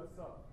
us up.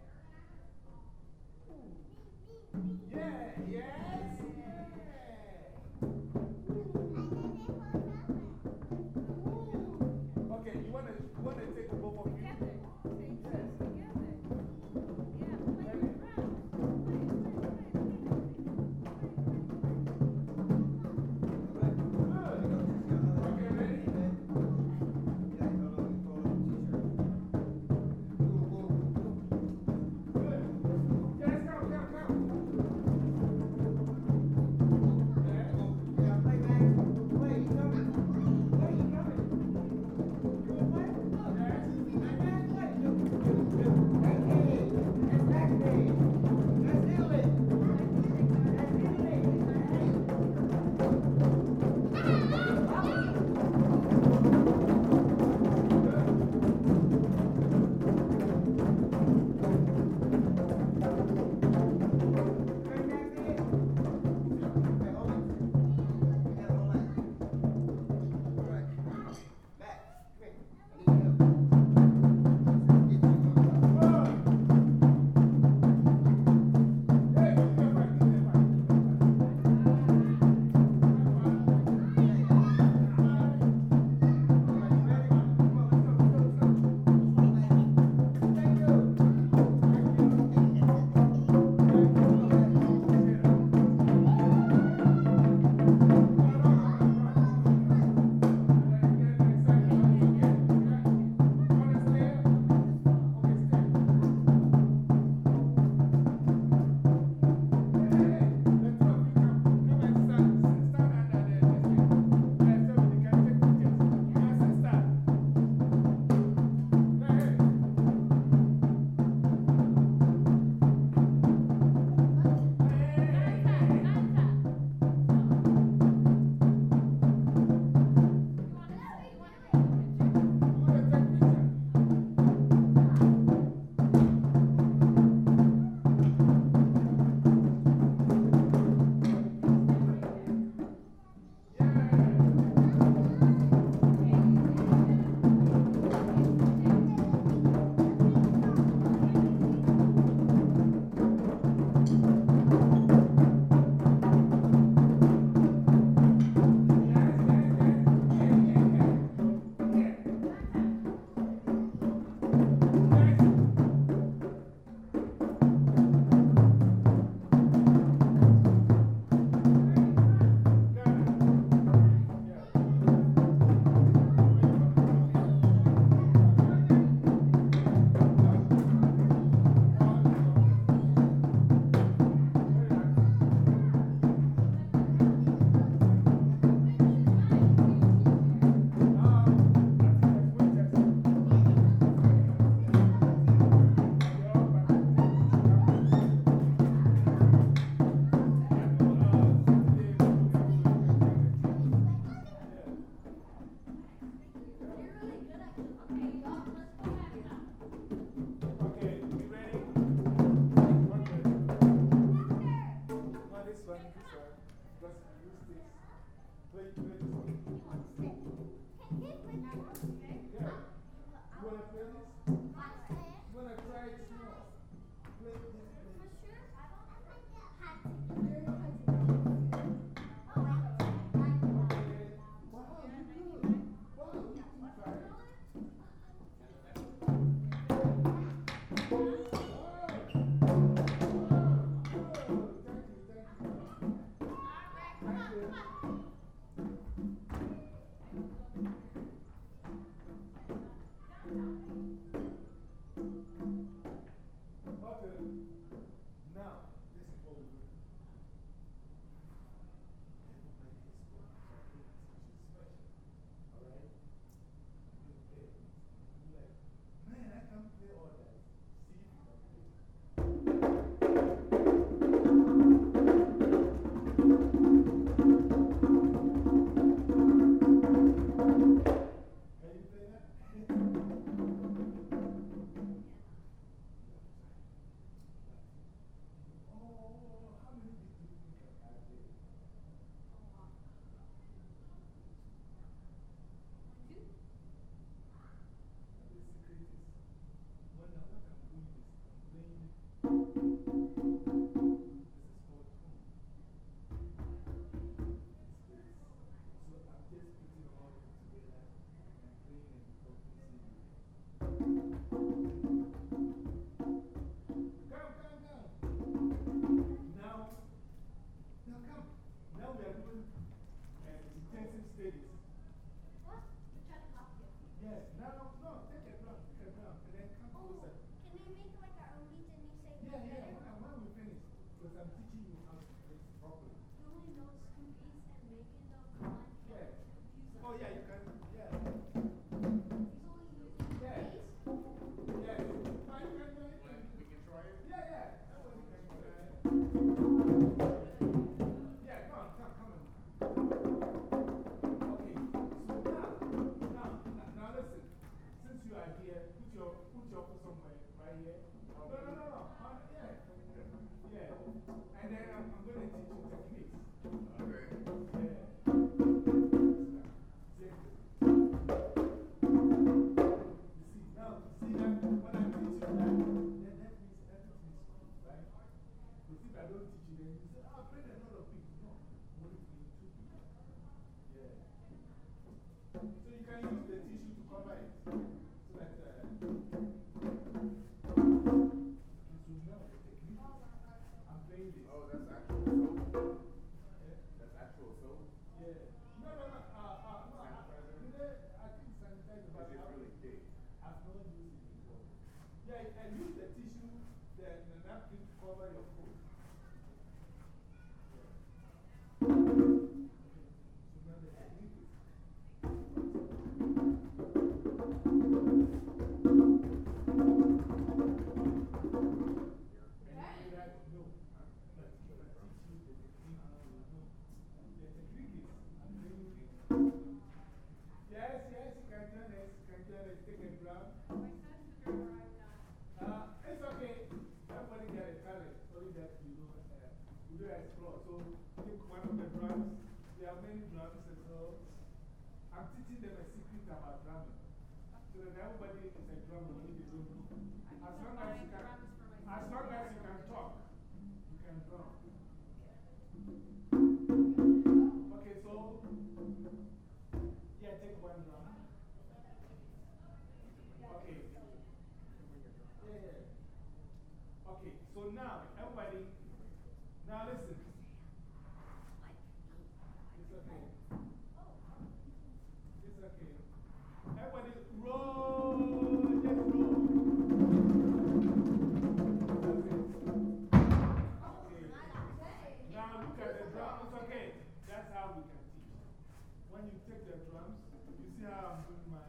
I'm doing my,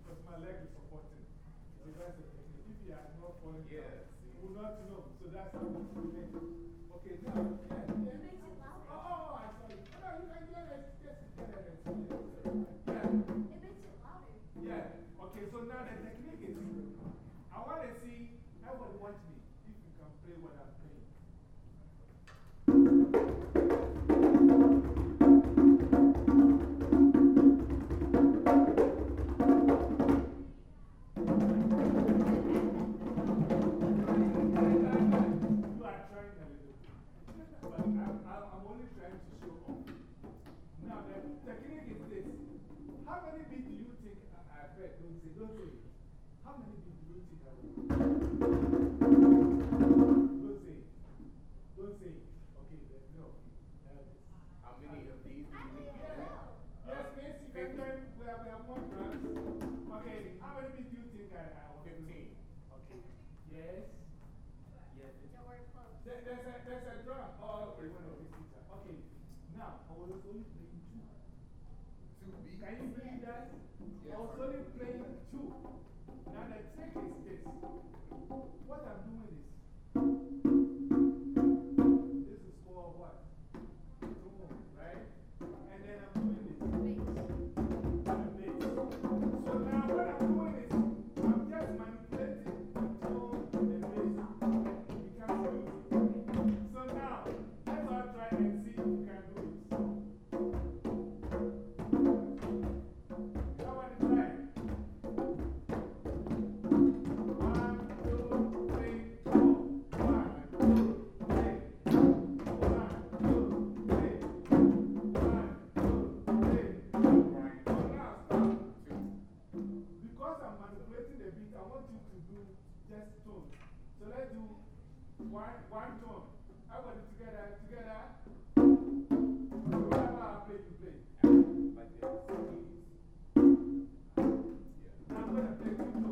because my leg is supporting. If you are not falling yes. you will not know. So that's how we it. Okay, now, it louder. Oh, oh, oh I saw you. Oh, no, you can hear it. Yes, you can hear it. Yes. Yeah. It makes it louder. Yeah. Okay, so now the technique is I want to see, I would watch me if you can play what I'm playing. with me. Okay. Yes. Yes. The word close. That, a, there's a drum. Oh, we went over this Okay. Now, I was only playing two. Two B. Can you believe that? Yes. I was only playing two. Now, the trick is this. What I'm doing is I want you to do just two. So let's do one, one tone. I want it together, together. So whatever I play, you play. But then, yeah. I'm going to play two tones.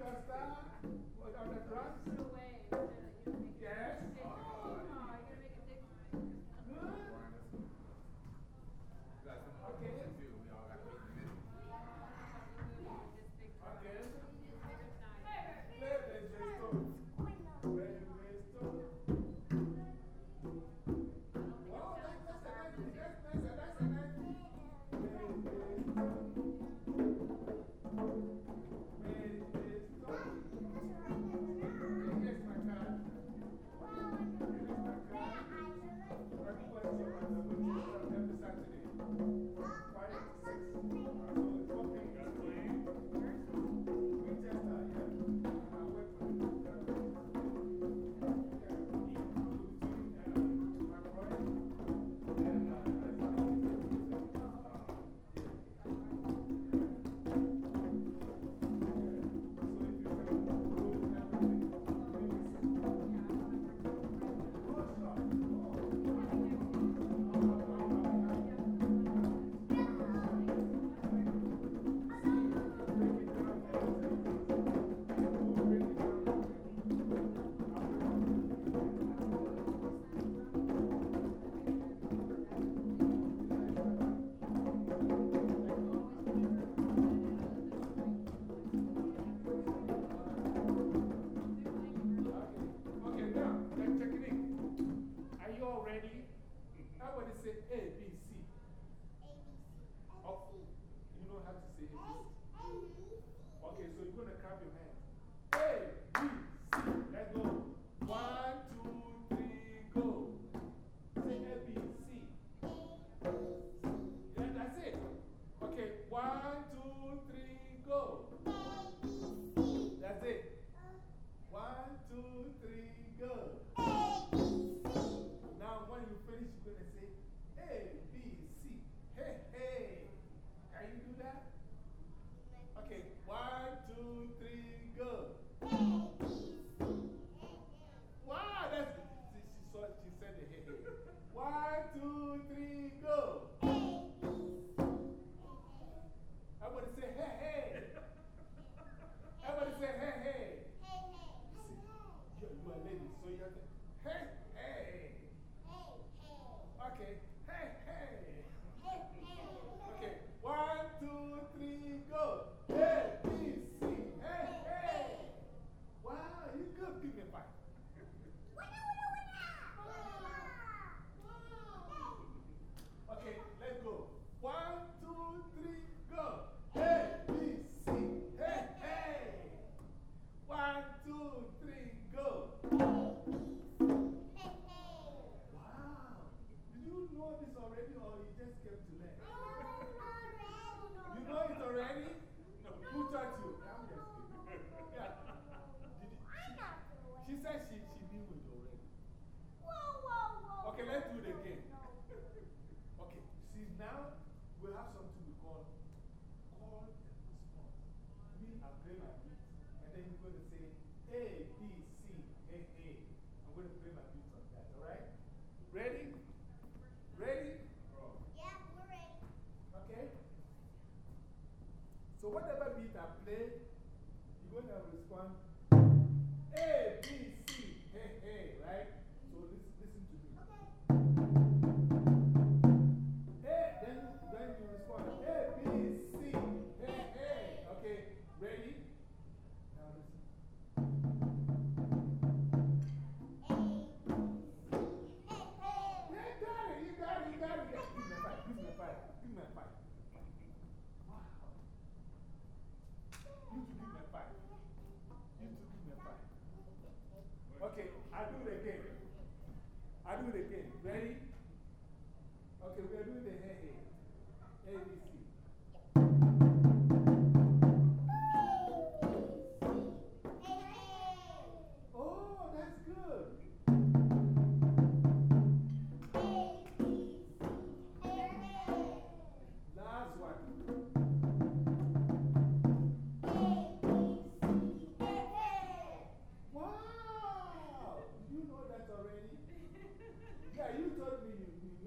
your star on the ground Okay, so you're going to grab your hand.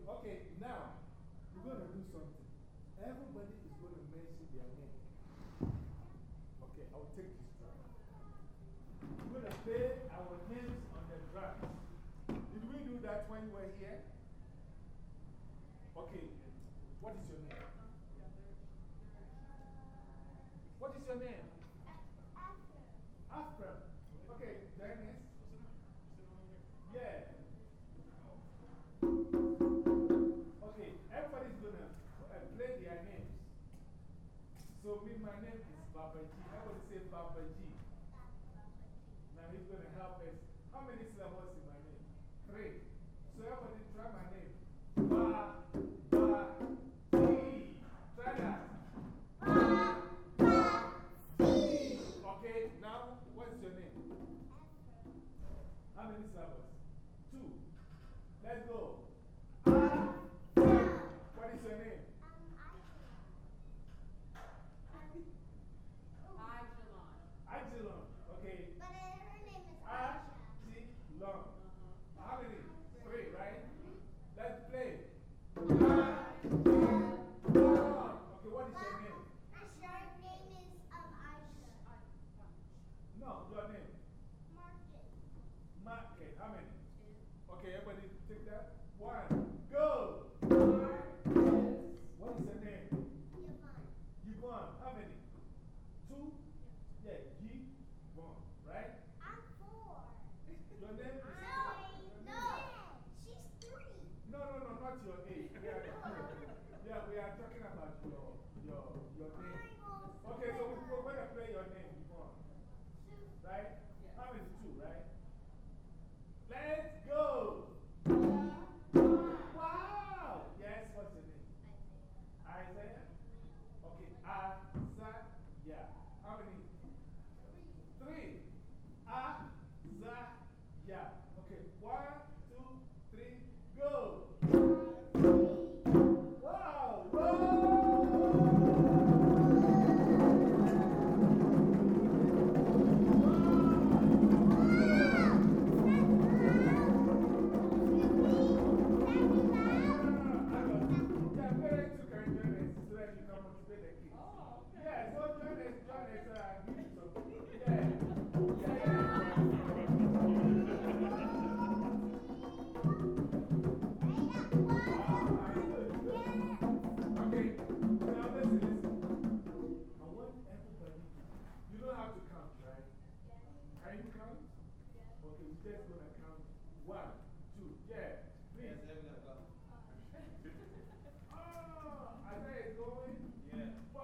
Okay, now, we're going to do something. Everybody is going to mention their name. Okay, I'll take this drum. We're going to play our names on the drums. Did we do that when you were here? Okay, what is your name? What is your name?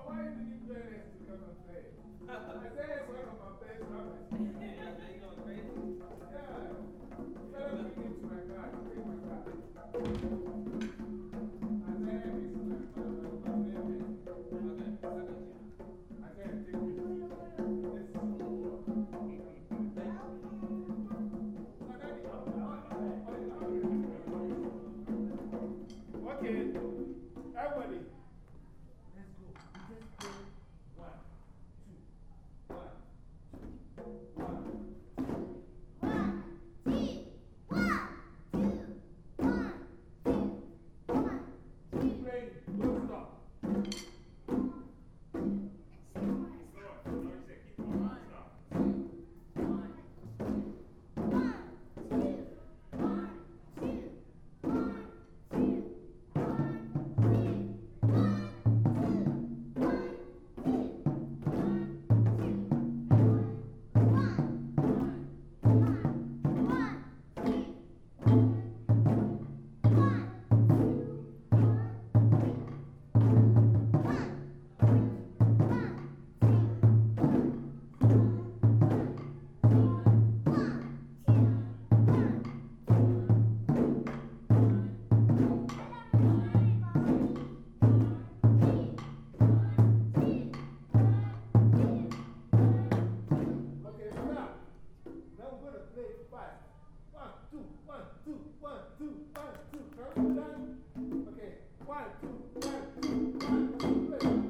Why did you join us to come and play? Isaiah is one of my best rappers. Yeah. Me bring to my my. Two, one, two. Turn done. Okay, one, two, one, two, one, two, play.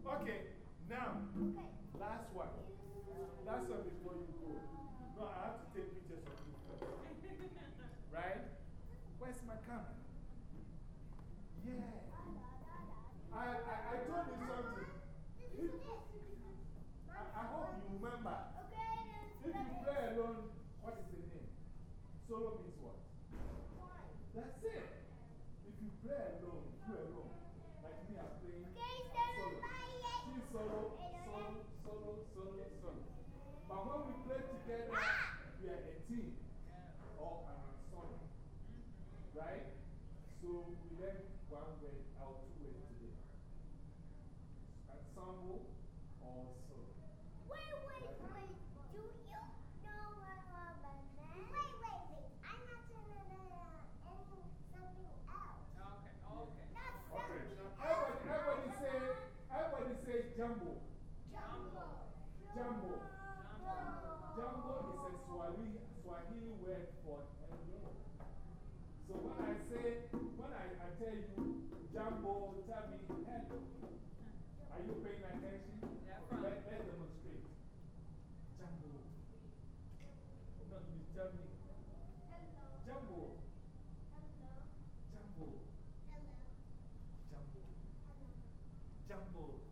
Okay, now, last one. Last one before you go. No, I have to take pictures of you first. Right? Where's my camera? Yeah. I, I, I told you something. If, I, I hope you remember. If you play alone, what is the name? Solo means what? That's it. If you play alone, you alone. Like me, I'm playing solo. She's solo, solo, solo, solo, solo. But when we play together, we are a team or an ensemble. Right? So we learn one word or two words today. Ensemble or solo. Okay. Everybody, everybody say, everybody say jambo. Jambo. Jambo is a Swahili, Swahili word for hello. So when I say, when I, I tell you jambo, tell me hello. Are you paying attention? Okay, let, let's demonstrate. Jambo. No, you tell me. Jambo. Jambo. Jambo. Jambo.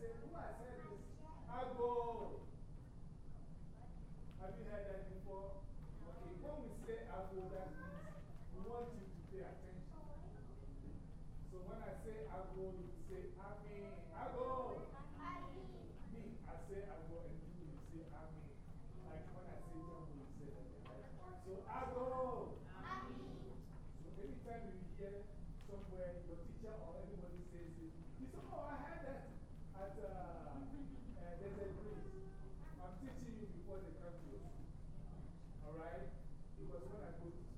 said, who has said this? Ago. Have you heard that before? Okay, when we say ago, that means we want you to pay attention. So when I say ago, you say amen. Ago. Me, I say ago, and you will say mean Like when I say John, you say that. Right? So ago. So anytime you hear somewhere your teacher or anybody says it, you say, oh, I heard that at uh, uh, there's. I'm teaching you before they come to Alright? was when I go to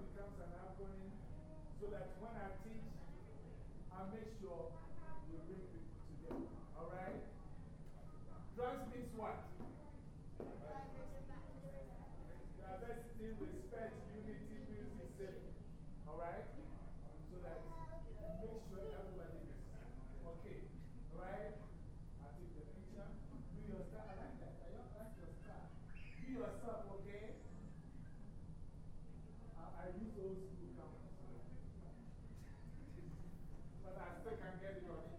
becomes an acronym so that when I teach, I make sure Thank you,